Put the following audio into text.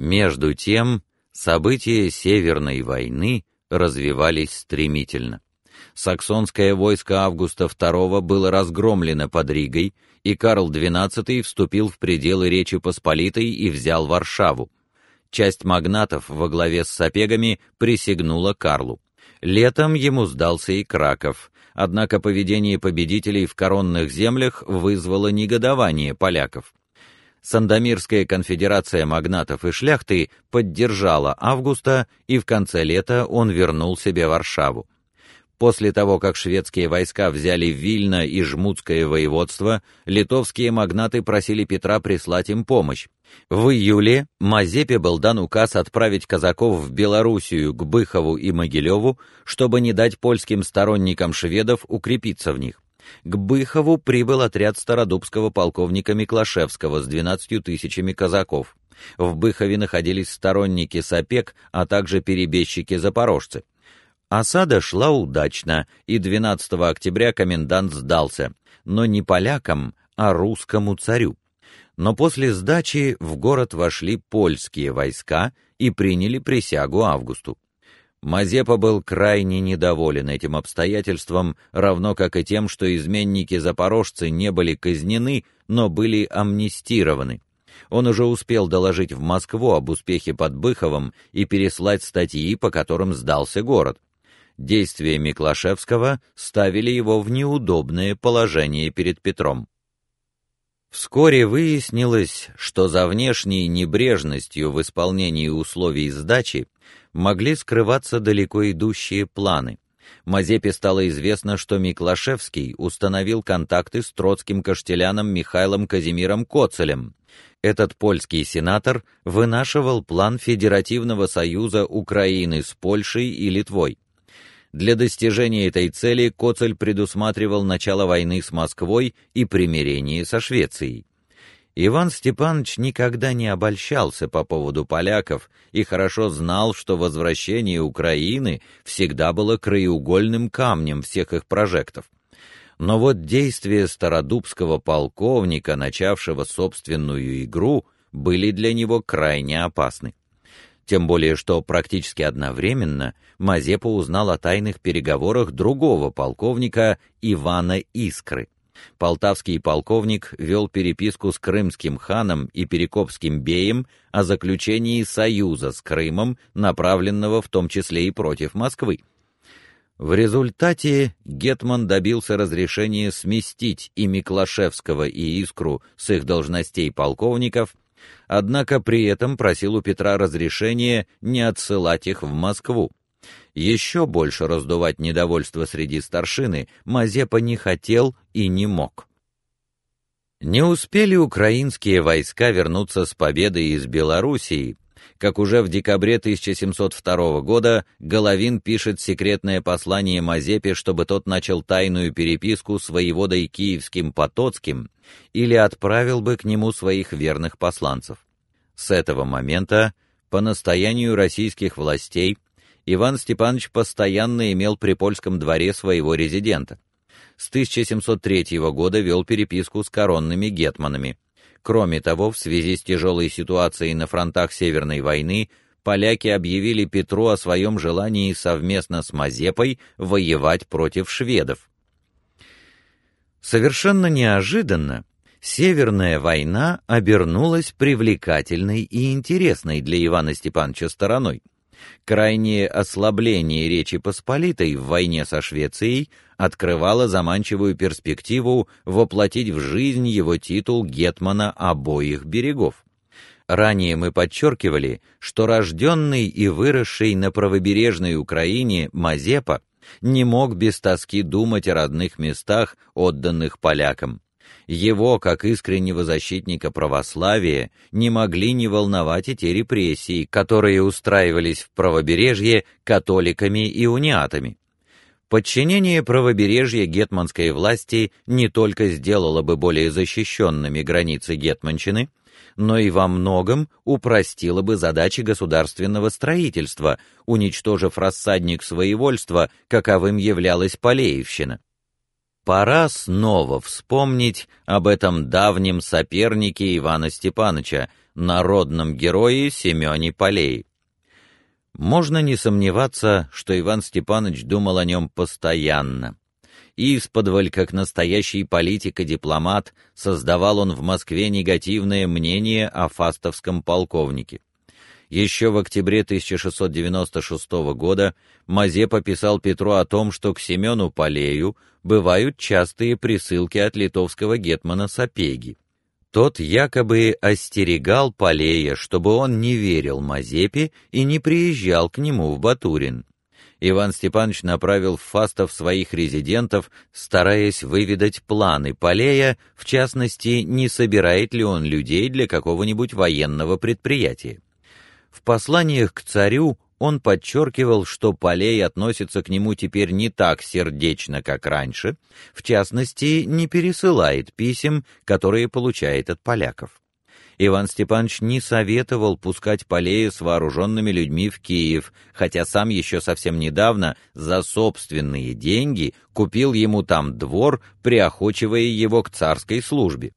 Между тем, события Северной войны развивались стремительно. Саксонское войско Августа II было разгромлено под Ригой, и Карл XII вступил в пределы Речи Посполитой и взял Варшаву. Часть магнатов во главе с сапегами присягнула Карлу. Летом ему сдался и Краков, однако поведение победителей в коронных землях вызвало негодование поляков. Сандомирская конфедерация магнатов и шляхты поддержала Августа, и в конце лета он вернул себе Варшаву. После того, как шведские войска взяли Вильно и Жмутское воеводство, литовские магнаты просили Петра прислать им помощь. В июле Мазепе был дан указ отправить казаков в Белоруссию к Быхову и Могилеву, чтобы не дать польским сторонникам шведов укрепиться в них. К Быхову прибыл отряд стародубского полковника Миклашевского с 12 тысячами казаков. В Быхове находились сторонники Сапек, а также перебежчики-запорожцы. Осада шла удачно, и 12 октября комендант сдался, но не полякам, а русскому царю. Но после сдачи в город вошли польские войска и приняли присягу Августу. Мазепа был крайне недоволен этим обстоятельством, равно как и тем, что изменники-запорожцы не были казнены, но были амнистированы. Он уже успел доложить в Москву об успехе под Быховом и переслать статьи, по которым сдался город. Действия Миклашевского ставили его в неудобное положение перед Петром. Вскоре выяснилось, что за внешней небрежностью в исполнении условий сдачи могли скрываться далеко идущие планы. Мазепе стало известно, что Миклашевский установил контакты с троцким каштеляном Михаилом Казимиром Коцелем. Этот польский сенатор вынашивал план федеративного союза Украины с Польшей и Литвой. Для достижения этой цели Коцель предусматривал начало войны с Москвой и примирение со Швецией. Иван Степанович никогда не обольщался по поводу поляков и хорошо знал, что возвращение Украины всегда было краеугольным камнем всех их прожектов. Но вот действия стародубского полковника, начавшего собственную игру, были для него крайне опасны. Тем более, что практически одновременно Мазепа узнал о тайных переговорах другого полковника Ивана Искры. Полтавский полковник вел переписку с крымским ханом и перекопским беем о заключении союза с Крымом, направленного в том числе и против Москвы. В результате гетман добился разрешения сместить и Миклашевского, и Искру с их должностей полковников однако при этом просил у Петра разрешения не отсылать их в Москву. Еще больше раздувать недовольство среди старшины Мазепа не хотел и не мог. Не успели украинские войска вернуться с победой из Белоруссии, как уже в декабре 1702 года Головин пишет секретное послание Мазепе, чтобы тот начал тайную переписку с воеводой киевским Потоцким или отправил бы к нему своих верных посланцев. С этого момента, по настоянию российских властей, Иван Степанович постоянно имел при польском дворе своего резидента. С 1703 года вел переписку с коронными гетманами. Кроме того, в связи с тяжелой ситуацией на фронтах Северной войны, поляки объявили Петру о своем желании совместно с Мазепой воевать против шведов. Совершенно неожиданно Северная война обернулась привлекательной и интересной для Ивана Степановича стороной. Крайнее ослабление Речи Посполитой в войне со Швецией открывало заманчивую перспективу воплотить в жизнь его титул гетмана обоих берегов. Ранее мы подчеркивали, что рожденный и выросший на правобережной Украине Мазепа не мог без тоски думать о родных местах, отданных полякам. Его, как искреннего защитника православия, не могли не волновать и те репрессии, которые устраивались в правобережье католиками и униатами. Подчинение правобережья гетманской власти не только сделало бы более защищенными границы гетманщины, но и во многом упростило бы задачи государственного строительства, уничтожив рассадник своевольства, каковым являлась Полеевщина. Пора снова вспомнить об этом давнем сопернике Ивана Степановича, народном герое Семёне Полее. Можно не сомневаться, что Иван Степанович думал о нем постоянно. Исподволь, как настоящий политик и дипломат, создавал он в Москве негативное мнение о фастовском полковнике. Еще в октябре 1696 года Мазепа писал Петру о том, что к Семену Полею бывают частые присылки от литовского гетмана Сапеги. Тот якобы остерегал Полея, чтобы он не верил Мазепе и не приезжал к нему в Батурин. Иван Степанович направил в Фастов своих резидентов, стараясь выведать планы Полея, в частности, не собирает ли он людей для какого-нибудь военного предприятия. В посланиях к царю он подчеркивал, что Полей относится к нему теперь не так сердечно, как раньше, в частности, не пересылает писем, которые получает от поляков. Иван Степанович не советовал пускать Полея с вооруженными людьми в Киев, хотя сам еще совсем недавно за собственные деньги купил ему там двор, приохочивая его к царской службе.